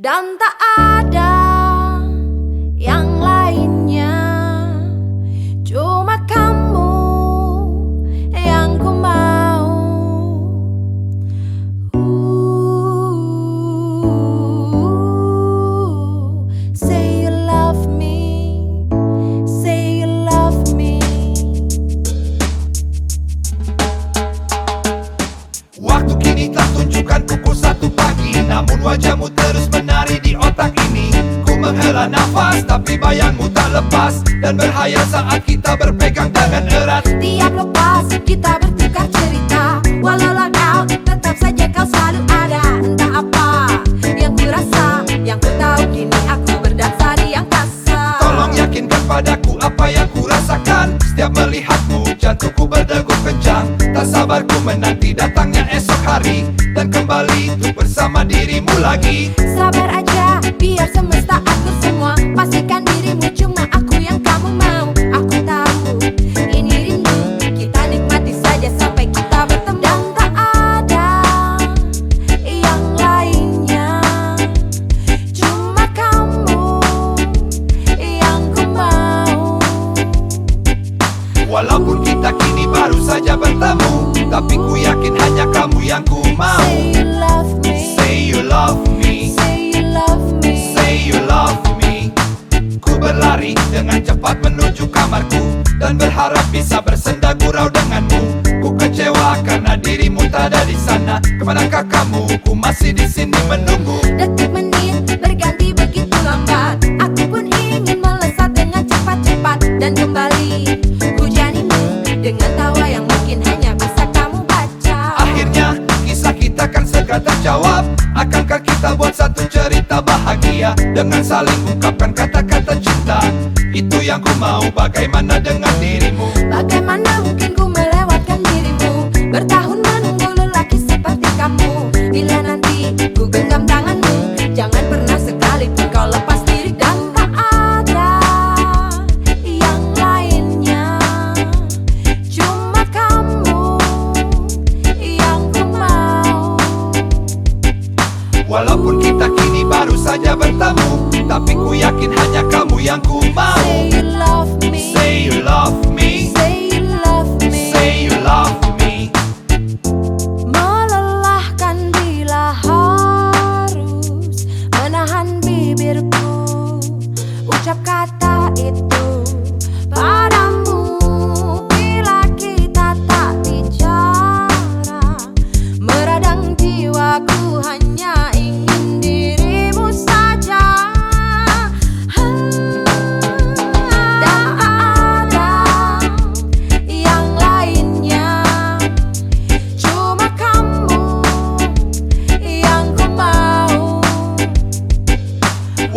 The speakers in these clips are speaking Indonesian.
dan tak ada wajahmu terus menari di otak ini. Ku menghela nafas tapi bayangmu tak lepas. Dan berhayal saat kita berpegang Tak sabar ku menanti datangnya esok hari. Dan kembali bersama dirimu lagi. Sabar aja biar semesta Dan berharap bisa bersenda gurau denganmu. Ku kecewa karena dirimu tak ada di sana. Ke manakah kamu? Ku masih di sini menunggu. Detik menit berganti begitu lambat. Aku pun ingin melesat dengan cepat-cepat Dan kembali. Hujanimu Dengan tawa yang mungkin hanya bisa kamu baca. Akhirnya kisah kita kan segera terjawab. Akankah kita buat satu cerita bahagia? Dengan saling ungkapkan kata-kata cinta. Itu yang ku mau. Bagaimana dengan dirimu? Bagaimana mungkin ku melewatkan dirimu? Bertahun menunggu lelaki seperti kamu. Bila nanti ku genggam tanganmu Jangan pernah sekalipun kau lepas diri Dan tak ada yang lainnya. Cuma kamu yang ku mau. Walaupun kita kini baru saja bertemu Tapi ku yakin hanya kamu yang ku mau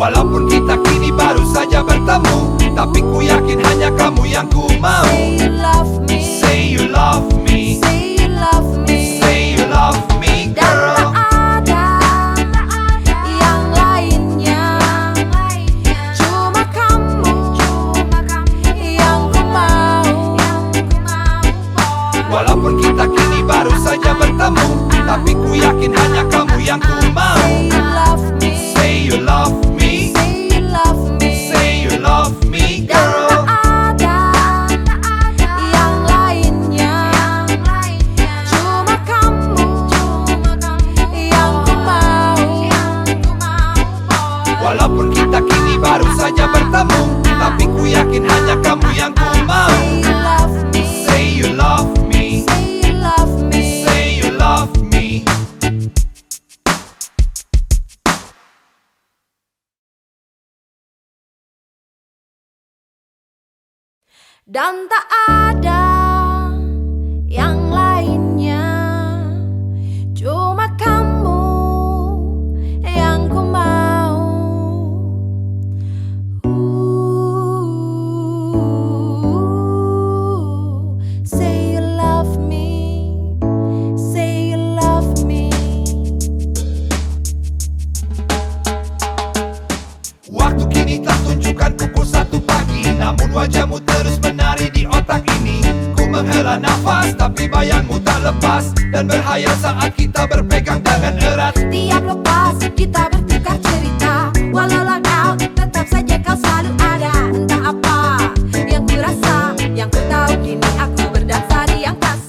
Walaupun kita kini baru saja bertemu Tapi ku yakin hanya kamu yang ku mau. Say you love me. Say you love me. Say you love me. Say you love me Dan girl. Tak ada yang lainnya. Cuma kamu yang ku mau. Walaupun kita kini baru saja bertemu Tapi ku yakin hanya kamu yang ku mau. Say you love me Dan tak ada Namun wajahmu terus menari di otak ini. Ku menghela nafas tapi bayangmu tak lepas. Dan berhayal saat kita berpegang tangan erat. Tiap lepas kita bertukar cerita. Walau langkau tetap saja kau selalu ada. Entah apa yang ku rasa Yang ku tahu kini aku berdasar di angkasa